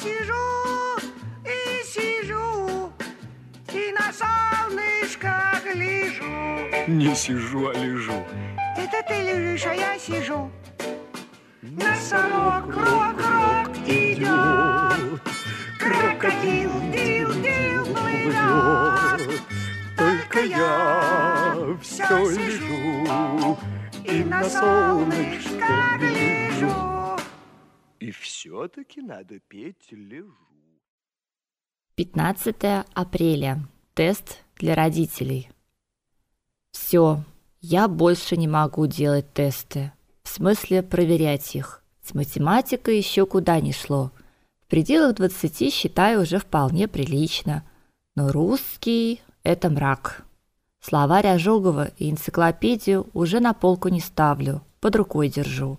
сижу и сижу, и на солнышко гляжу. Не сижу, а лежу. Это ты лежишь, а я сижу. Носорог, крок, крок идет, Крокодил, дил, дил, плывет. Только я все лежу И на солнышко гляжу. И все-таки надо петь лежу. 15 апреля. Тест для родителей. Все, я больше не могу делать тесты. В смысле проверять их. С математикой еще куда ни шло. В пределах 20 считаю уже вполне прилично. Но русский это мрак. Словарь Ожогова и энциклопедию уже на полку не ставлю, под рукой держу.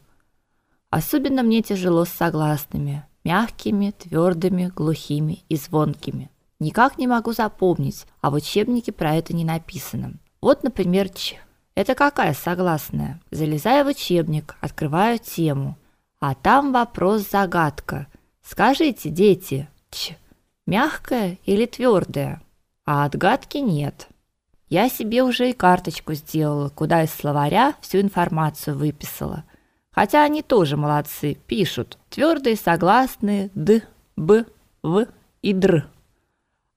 Особенно мне тяжело с согласными, мягкими, твердыми, глухими и звонкими. Никак не могу запомнить, а в учебнике про это не написано. Вот, например, ч. Это какая согласная? Залезаю в учебник, открываю тему, а там вопрос-загадка. Скажите, дети, ч. Мягкая или твердая? А отгадки нет. Я себе уже и карточку сделала, куда из словаря всю информацию выписала. Хотя они тоже молодцы, пишут твердые согласные д, б, в и др.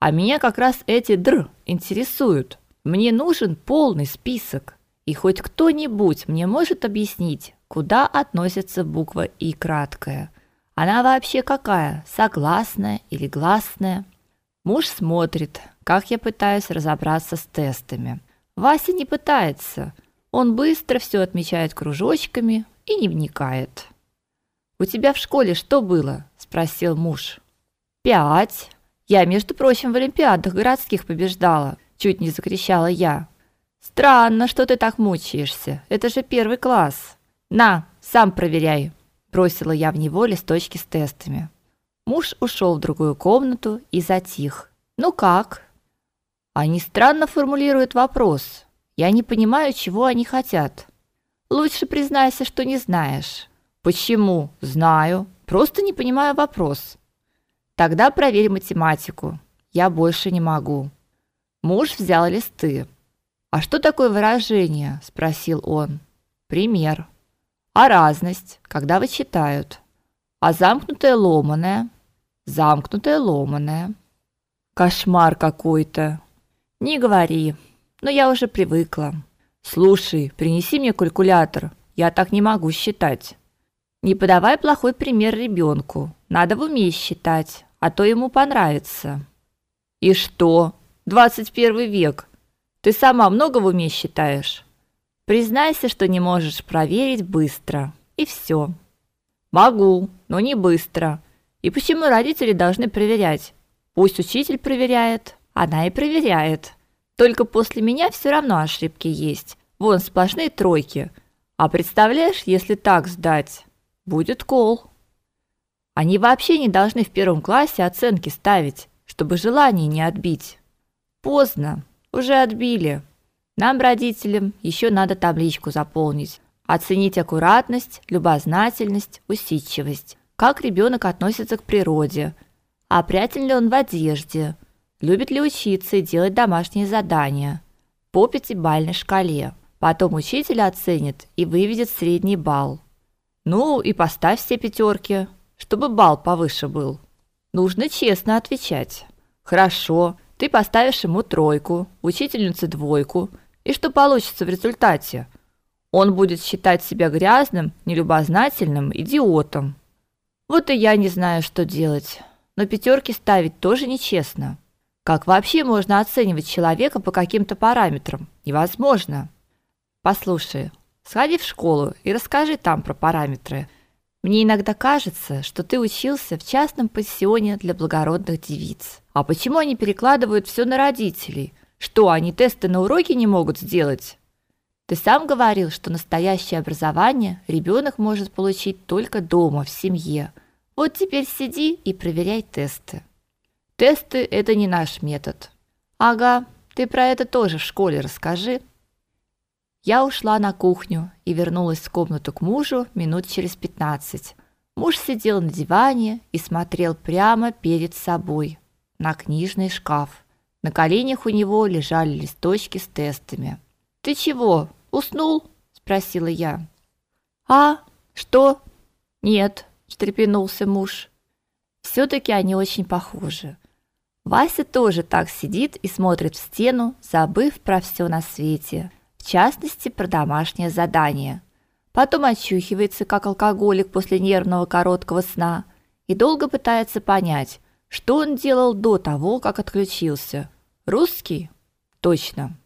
А меня как раз эти др интересуют. Мне нужен полный список. И хоть кто-нибудь мне может объяснить, куда относится буква и краткая. Она вообще какая? Согласная или гласная? Муж смотрит, как я пытаюсь разобраться с тестами. Вася не пытается. Он быстро все отмечает кружочками и не вникает. У тебя в школе что было? спросил муж. Пять. Я, между прочим, в олимпиадах городских побеждала, чуть не закричала я. Странно, что ты так мучаешься. Это же первый класс. На, сам проверяй, бросила я в него листочки с тестами. Муж ушел в другую комнату и затих. Ну как? Они странно формулируют вопрос. Я не понимаю, чего они хотят. Лучше признайся, что не знаешь. Почему? Знаю. Просто не понимаю вопрос. Тогда проверь математику. Я больше не могу. Муж взял листы. А что такое выражение? спросил он. Пример. А разность, когда вычитают. А замкнутое ломаное? Замкнутое ломаное. Кошмар какой-то. Не говори. Но я уже привыкла. Слушай, принеси мне калькулятор. Я так не могу считать. Не подавай плохой пример ребенку. Надо в уме считать, а то ему понравится. И что? 21 век. Ты сама много в уме считаешь? Признайся, что не можешь проверить быстро. И все. Могу, но не быстро. И почему родители должны проверять? Пусть учитель проверяет, она и проверяет. Только после меня все равно ошибки есть. Вон сплошные тройки. А представляешь, если так сдать, будет кол. Они вообще не должны в первом классе оценки ставить, чтобы желание не отбить. Поздно, уже отбили. Нам, родителям, еще надо табличку заполнить. Оценить аккуратность, любознательность, усидчивость как ребенок относится к природе, опрятен ли он в одежде, любит ли учиться и делать домашние задания по пятибалльной шкале. Потом учитель оценит и выведет средний балл. Ну и поставь все пятерки, чтобы балл повыше был. Нужно честно отвечать. Хорошо, ты поставишь ему тройку, учительнице двойку, и что получится в результате? Он будет считать себя грязным, нелюбознательным идиотом. Вот и я не знаю, что делать. Но пятерки ставить тоже нечестно. Как вообще можно оценивать человека по каким-то параметрам? Невозможно. Послушай, сходи в школу и расскажи там про параметры. Мне иногда кажется, что ты учился в частном пансионе для благородных девиц. А почему они перекладывают все на родителей? Что, они тесты на уроки не могут сделать? Ты сам говорил, что настоящее образование ребенок может получить только дома, в семье. Вот теперь сиди и проверяй тесты. Тесты это не наш метод. Ага, ты про это тоже в школе расскажи. Я ушла на кухню и вернулась в комнату к мужу минут через пятнадцать. Муж сидел на диване и смотрел прямо перед собой на книжный шкаф. На коленях у него лежали листочки с тестами. Ты чего? Уснул? спросила я. А? Что? Нет, встрепенулся муж. все таки они очень похожи. Вася тоже так сидит и смотрит в стену, забыв про все на свете, в частности, про домашнее задание. Потом очухивается, как алкоголик после нервного короткого сна, и долго пытается понять, что он делал до того, как отключился. Русский? Точно.